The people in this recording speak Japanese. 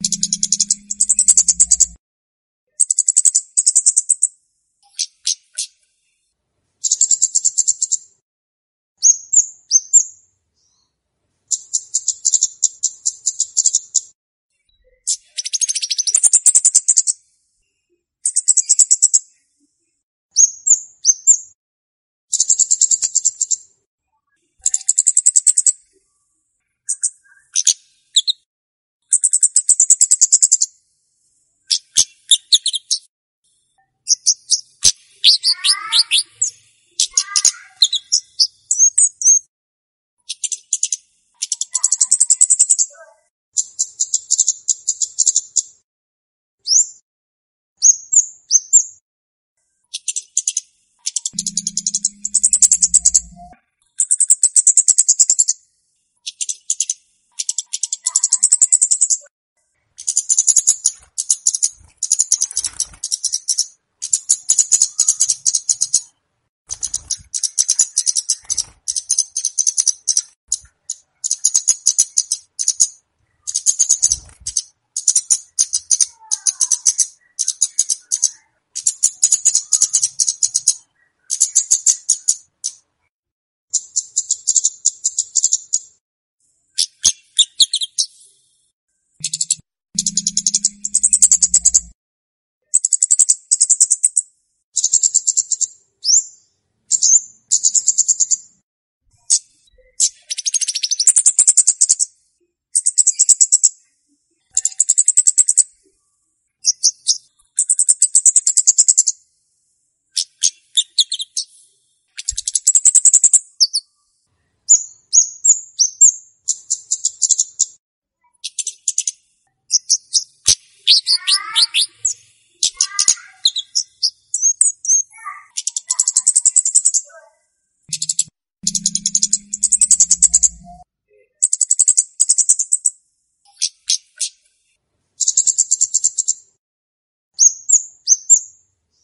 you